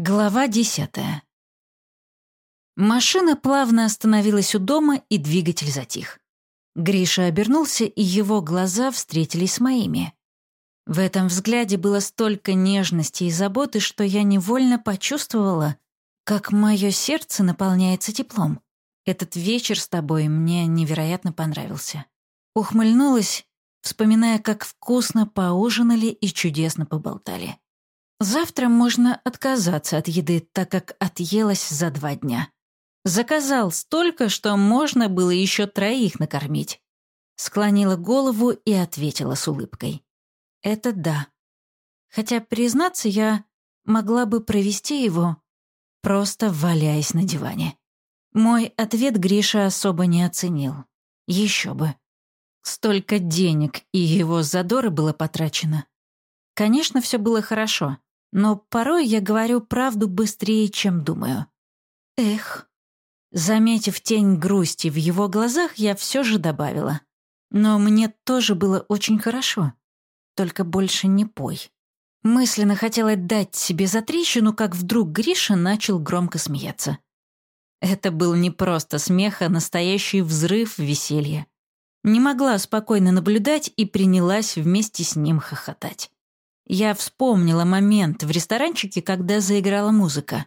Глава десятая. Машина плавно остановилась у дома, и двигатель затих. Гриша обернулся, и его глаза встретились с моими. В этом взгляде было столько нежности и заботы, что я невольно почувствовала, как мое сердце наполняется теплом. Этот вечер с тобой мне невероятно понравился. Ухмыльнулась, вспоминая, как вкусно поужинали и чудесно поболтали. Завтра можно отказаться от еды, так как отъелась за два дня. Заказал столько, что можно было еще троих накормить. Склонила голову и ответила с улыбкой. Это да. Хотя, признаться, я могла бы провести его, просто валяясь на диване. Мой ответ Гриша особо не оценил. Еще бы. Столько денег и его задора было потрачено. Конечно, все было хорошо. Но порой я говорю правду быстрее, чем думаю. Эх. Заметив тень грусти в его глазах, я все же добавила. Но мне тоже было очень хорошо. Только больше не пой. Мысленно хотела дать себе затрещину, как вдруг Гриша начал громко смеяться. Это был не просто смех, а настоящий взрыв веселья. Не могла спокойно наблюдать и принялась вместе с ним хохотать. Я вспомнила момент в ресторанчике, когда заиграла музыка.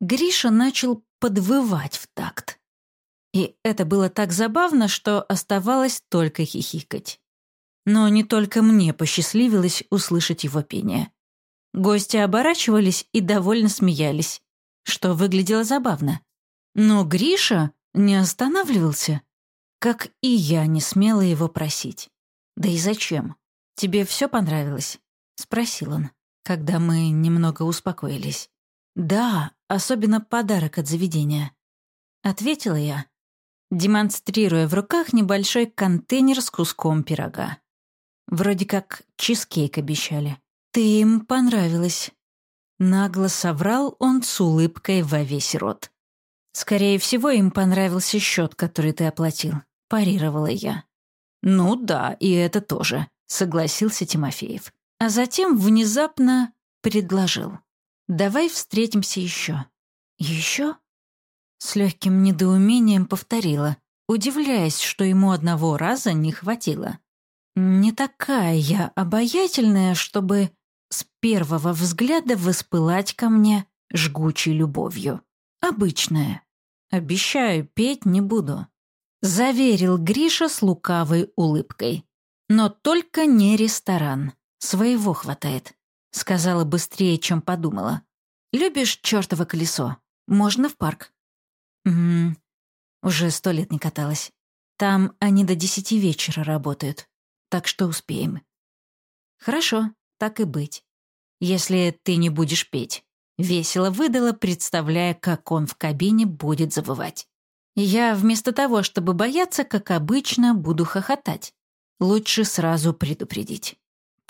Гриша начал подвывать в такт. И это было так забавно, что оставалось только хихикать. Но не только мне посчастливилось услышать его пение. Гости оборачивались и довольно смеялись, что выглядело забавно. Но Гриша не останавливался, как и я не смела его просить. Да и зачем? Тебе все понравилось? Спросил он, когда мы немного успокоились. «Да, особенно подарок от заведения», — ответила я, демонстрируя в руках небольшой контейнер с куском пирога. Вроде как чизкейк обещали. «Ты им понравилась». Нагло соврал он с улыбкой во весь рот. «Скорее всего, им понравился счет, который ты оплатил», — парировала я. «Ну да, и это тоже», — согласился Тимофеев. А затем внезапно предложил. «Давай встретимся еще». «Еще?» С легким недоумением повторила, удивляясь, что ему одного раза не хватило. «Не такая я обаятельная, чтобы с первого взгляда воспылать ко мне жгучей любовью. Обычная. Обещаю, петь не буду», — заверил Гриша с лукавой улыбкой. «Но только не ресторан». «Своего хватает», — сказала быстрее, чем подумала. «Любишь чёртово колесо? Можно в парк?» «Угу. Уже сто лет не каталась. Там они до десяти вечера работают, так что успеем». «Хорошо, так и быть. Если ты не будешь петь». Весело выдала, представляя, как он в кабине будет завывать. Я вместо того, чтобы бояться, как обычно, буду хохотать. Лучше сразу предупредить.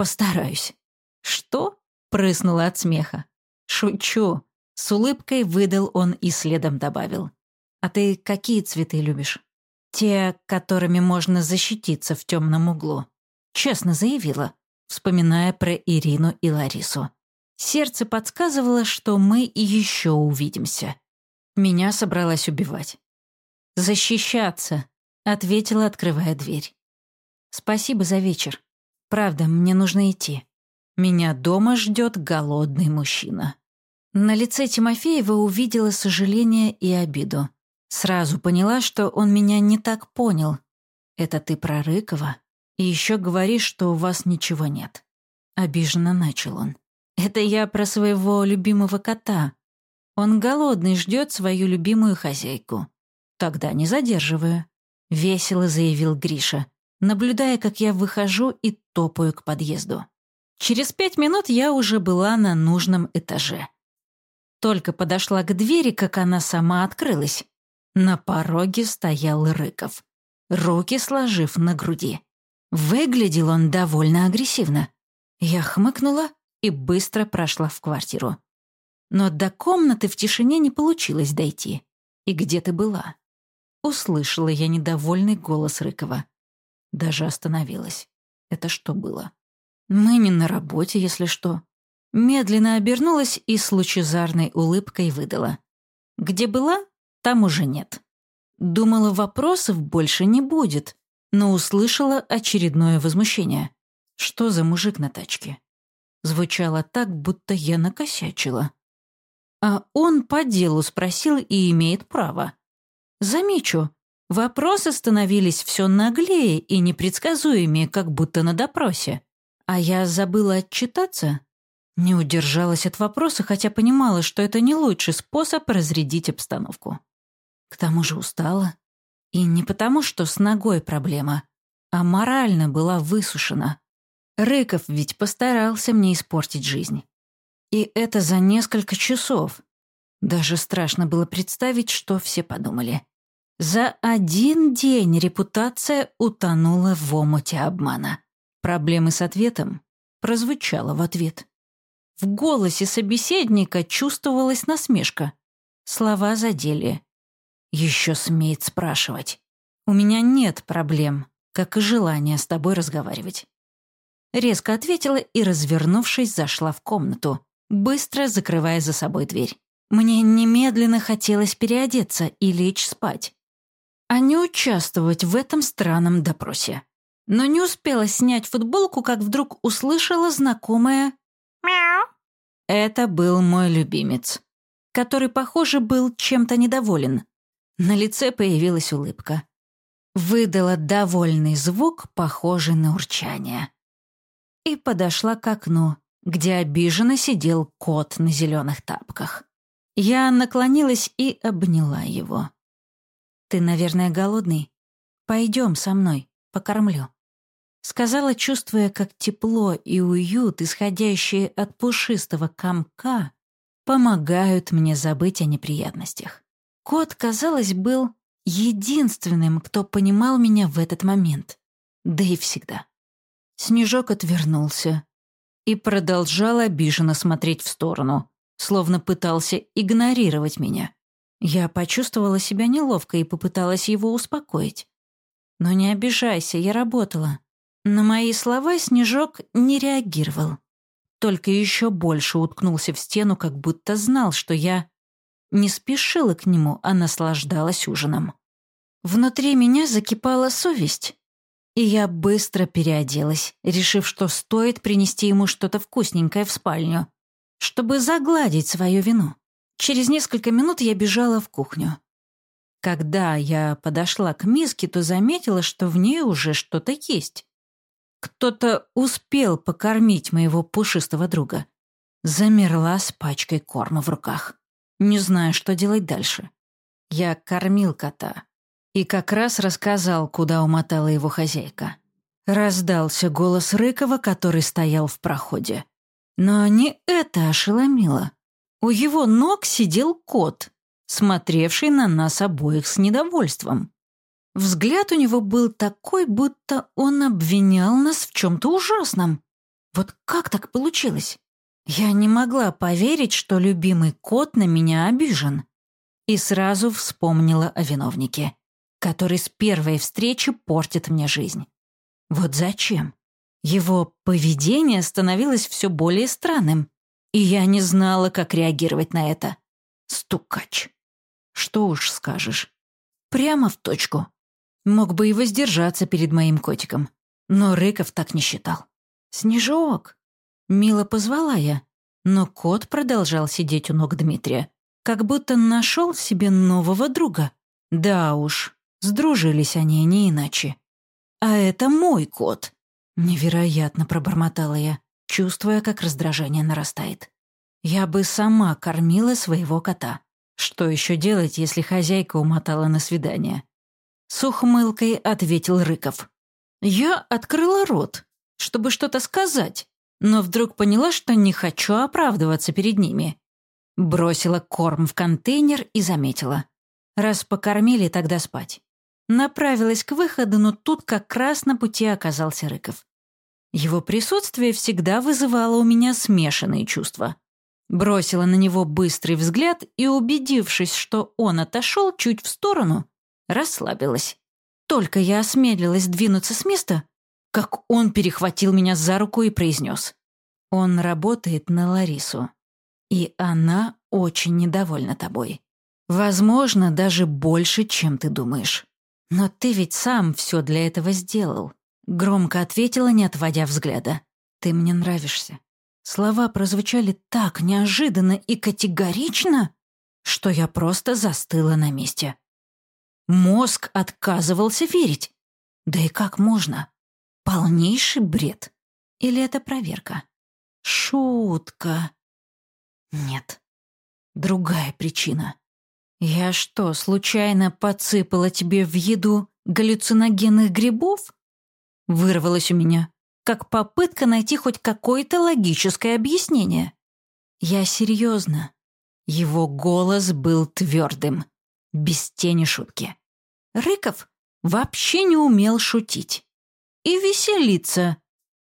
Постараюсь. Что? Прыснула от смеха. Шучу. С улыбкой выдал он и следом добавил. А ты какие цветы любишь? Те, которыми можно защититься в темном углу. Честно заявила, вспоминая про Ирину и Ларису. Сердце подсказывало, что мы еще увидимся. Меня собралась убивать. «Защищаться», — ответила, открывая дверь. «Спасибо за вечер. Правда, мне нужно идти. Меня дома ждет голодный мужчина. На лице Тимофеева увидела сожаление и обиду. Сразу поняла, что он меня не так понял. Это ты про Рыкова? И еще говоришь, что у вас ничего нет. Обиженно начал он. Это я про своего любимого кота. Он голодный, ждет свою любимую хозяйку. Тогда не задерживаю. Весело заявил Гриша наблюдая, как я выхожу и топаю к подъезду. Через пять минут я уже была на нужном этаже. Только подошла к двери, как она сама открылась. На пороге стоял Рыков, руки сложив на груди. Выглядел он довольно агрессивно. Я хмыкнула и быстро прошла в квартиру. Но до комнаты в тишине не получилось дойти. И где ты была? Услышала я недовольный голос Рыкова. Даже остановилась. Это что было? Мы не на работе, если что. Медленно обернулась и с лучезарной улыбкой выдала. Где была, там уже нет. Думала, вопросов больше не будет, но услышала очередное возмущение. Что за мужик на тачке? Звучало так, будто я накосячила. А он по делу спросил и имеет право. Замечу, вопросы становились все наглее и непредсказуемее, как будто на допросе. А я забыла отчитаться? Не удержалась от вопроса, хотя понимала, что это не лучший способ разрядить обстановку. К тому же устала. И не потому, что с ногой проблема, а морально была высушена. Рыков ведь постарался мне испортить жизнь. И это за несколько часов. Даже страшно было представить, что все подумали. За один день репутация утонула в омуте обмана. Проблемы с ответом прозвучало в ответ. В голосе собеседника чувствовалась насмешка. Слова задели. Еще смеет спрашивать. У меня нет проблем, как и желания с тобой разговаривать. Резко ответила и, развернувшись, зашла в комнату, быстро закрывая за собой дверь. Мне немедленно хотелось переодеться и лечь спать, а не участвовать в этом странном допросе. Но не успела снять футболку, как вдруг услышала знакомое «Мяу». Это был мой любимец, который, похоже, был чем-то недоволен. На лице появилась улыбка. Выдала довольный звук, похожий на урчание. И подошла к окну, где обиженно сидел кот на зеленых тапках. Я наклонилась и обняла его. «Ты, наверное, голодный? Пойдем со мной, покормлю». Сказала, чувствуя, как тепло и уют, исходящие от пушистого комка, помогают мне забыть о неприятностях. Кот, казалось, был единственным, кто понимал меня в этот момент. Да и всегда. Снежок отвернулся и продолжал обиженно смотреть в сторону, словно пытался игнорировать меня. Я почувствовала себя неловко и попыталась его успокоить. «Но не обижайся, я работала». На мои слова Снежок не реагировал. Только еще больше уткнулся в стену, как будто знал, что я не спешила к нему, а наслаждалась ужином. Внутри меня закипала совесть, и я быстро переоделась, решив, что стоит принести ему что-то вкусненькое в спальню, чтобы загладить свою вину. Через несколько минут я бежала в кухню. Когда я подошла к миске, то заметила, что в ней уже что-то есть. Кто-то успел покормить моего пушистого друга. Замерла с пачкой корма в руках не зная, что делать дальше. Я кормил кота и как раз рассказал, куда умотала его хозяйка. Раздался голос Рыкова, который стоял в проходе. Но не это ошеломило. У его ног сидел кот, смотревший на нас обоих с недовольством. Взгляд у него был такой, будто он обвинял нас в чем-то ужасном. Вот как так получилось? Я не могла поверить, что любимый кот на меня обижен. И сразу вспомнила о виновнике, который с первой встречи портит мне жизнь. Вот зачем? Его поведение становилось все более странным, и я не знала, как реагировать на это. Стукач. Что уж скажешь. Прямо в точку. Мог бы и воздержаться перед моим котиком, но Рыков так не считал. «Снежок!» Мило позвала я, но кот продолжал сидеть у ног Дмитрия, как будто нашел себе нового друга. Да уж, сдружились они не иначе. «А это мой кот!» Невероятно пробормотала я, чувствуя, как раздражение нарастает. Я бы сама кормила своего кота. Что еще делать, если хозяйка умотала на свидание? С ухмылкой ответил Рыков. Я открыла рот, чтобы что-то сказать, но вдруг поняла, что не хочу оправдываться перед ними. Бросила корм в контейнер и заметила. Раз покормили, тогда спать. Направилась к выходу, но тут как раз на пути оказался Рыков. Его присутствие всегда вызывало у меня смешанные чувства. Бросила на него быстрый взгляд и, убедившись, что он отошел чуть в сторону, расслабилась. Только я осмелилась двинуться с места, как он перехватил меня за руку и произнес. Он работает на Ларису. И она очень недовольна тобой. Возможно, даже больше, чем ты думаешь. Но ты ведь сам все для этого сделал. Громко ответила, не отводя взгляда. Ты мне нравишься. Слова прозвучали так неожиданно и категорично, что я просто застыла на месте. Мозг отказывался верить. Да и как можно? Полнейший бред. Или это проверка? Шутка. Нет. Другая причина. Я что, случайно подсыпала тебе в еду галлюциногенных грибов? Вырвалось у меня, как попытка найти хоть какое-то логическое объяснение. Я серьезно. Его голос был твердым, без тени шутки. Рыков вообще не умел шутить. И веселиться,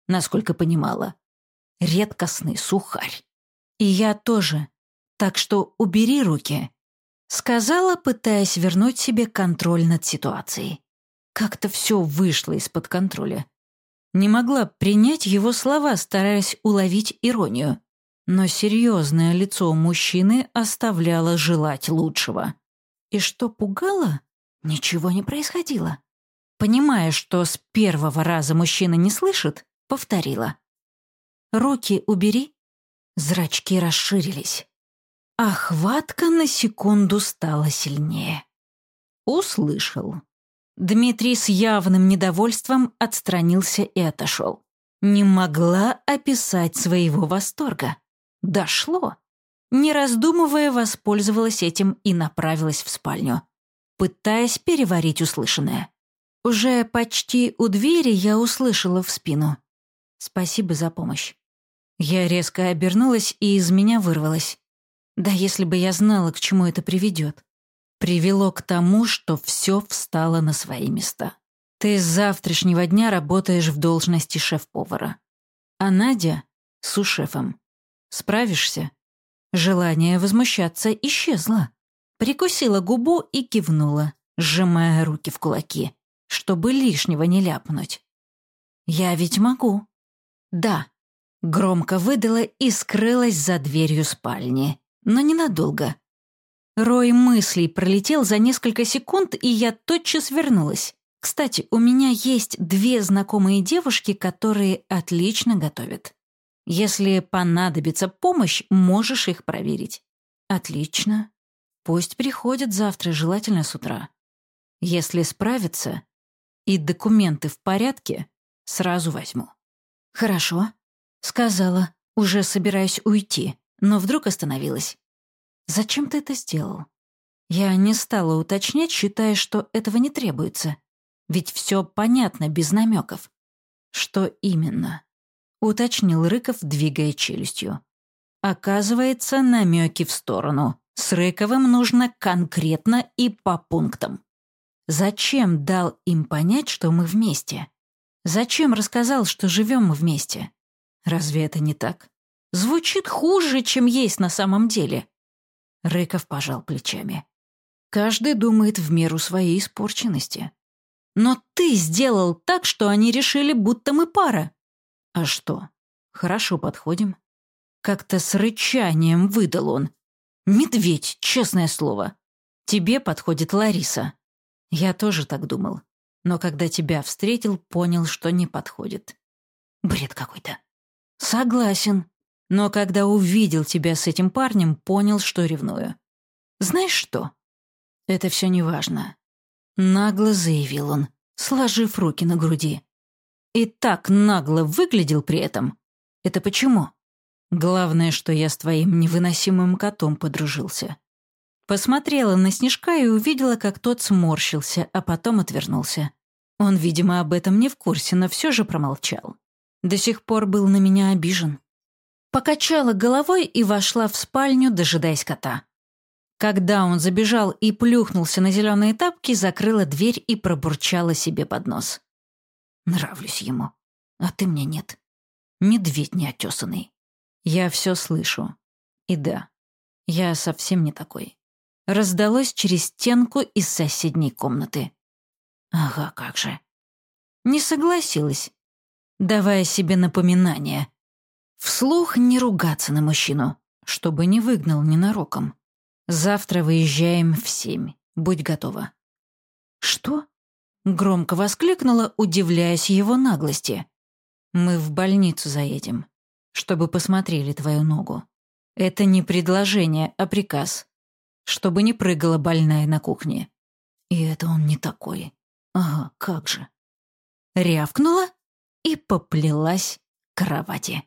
насколько понимала. Редкостный сухарь. И я тоже. Так что убери руки. Сказала, пытаясь вернуть себе контроль над ситуацией. Как-то все вышло из-под контроля. Не могла принять его слова, стараясь уловить иронию. Но серьезное лицо мужчины оставляло желать лучшего. И что пугало, ничего не происходило. Понимая, что с первого раза мужчина не слышит, повторила. «Руки убери». Зрачки расширились. Охватка на секунду стала сильнее. Услышал. Дмитрий с явным недовольством отстранился и отошел. Не могла описать своего восторга. Дошло. Не раздумывая, воспользовалась этим и направилась в спальню, пытаясь переварить услышанное. Уже почти у двери я услышала в спину. «Спасибо за помощь». Я резко обернулась, и из меня вырвалась. Да если бы я знала, к чему это приведет привело к тому, что все встало на свои места. Ты с завтрашнего дня работаешь в должности шеф-повара. А Надя — сушефом. Справишься? Желание возмущаться исчезло. Прикусила губу и кивнула, сжимая руки в кулаки, чтобы лишнего не ляпнуть. «Я ведь могу». «Да», — громко выдала и скрылась за дверью спальни, но ненадолго. Рой мыслей пролетел за несколько секунд, и я тотчас вернулась. Кстати, у меня есть две знакомые девушки, которые отлично готовят. Если понадобится помощь, можешь их проверить. Отлично. Пусть приходят завтра, желательно с утра. Если справятся и документы в порядке, сразу возьму. Хорошо, сказала, уже собираясь уйти, но вдруг остановилась. Зачем ты это сделал? Я не стала уточнять, считая, что этого не требуется. Ведь все понятно без намеков. Что именно? Уточнил Рыков, двигая челюстью. Оказывается, намеки в сторону. С Рыковым нужно конкретно и по пунктам. Зачем дал им понять, что мы вместе? Зачем рассказал, что живем мы вместе? Разве это не так? Звучит хуже, чем есть на самом деле. Рыков пожал плечами. Каждый думает в меру своей испорченности. Но ты сделал так, что они решили, будто мы пара. А что? Хорошо подходим. Как-то с рычанием выдал он. Медведь, честное слово. Тебе подходит Лариса. Я тоже так думал. Но когда тебя встретил, понял, что не подходит. Бред какой-то. Согласен. Но когда увидел тебя с этим парнем, понял, что ревную. Знаешь что? Это все неважно. Нагло заявил он, сложив руки на груди. И так нагло выглядел при этом. Это почему? Главное, что я с твоим невыносимым котом подружился. Посмотрела на Снежка и увидела, как тот сморщился, а потом отвернулся. Он, видимо, об этом не в курсе, но все же промолчал. До сих пор был на меня обижен покачала головой и вошла в спальню, дожидаясь кота. Когда он забежал и плюхнулся на зеленые тапки, закрыла дверь и пробурчала себе под нос. Нравлюсь ему, а ты мне нет. Медведь неотесанный. Я все слышу. И да, я совсем не такой. Раздалось через стенку из соседней комнаты. Ага, как же. Не согласилась, давая себе напоминание, Вслух не ругаться на мужчину, чтобы не выгнал ненароком. Завтра выезжаем в семь. Будь готова. Что? Громко воскликнула, удивляясь его наглости. Мы в больницу заедем, чтобы посмотрели твою ногу. Это не предложение, а приказ. Чтобы не прыгала больная на кухне. И это он не такой. Ага, как же. Рявкнула и поплелась к кровати.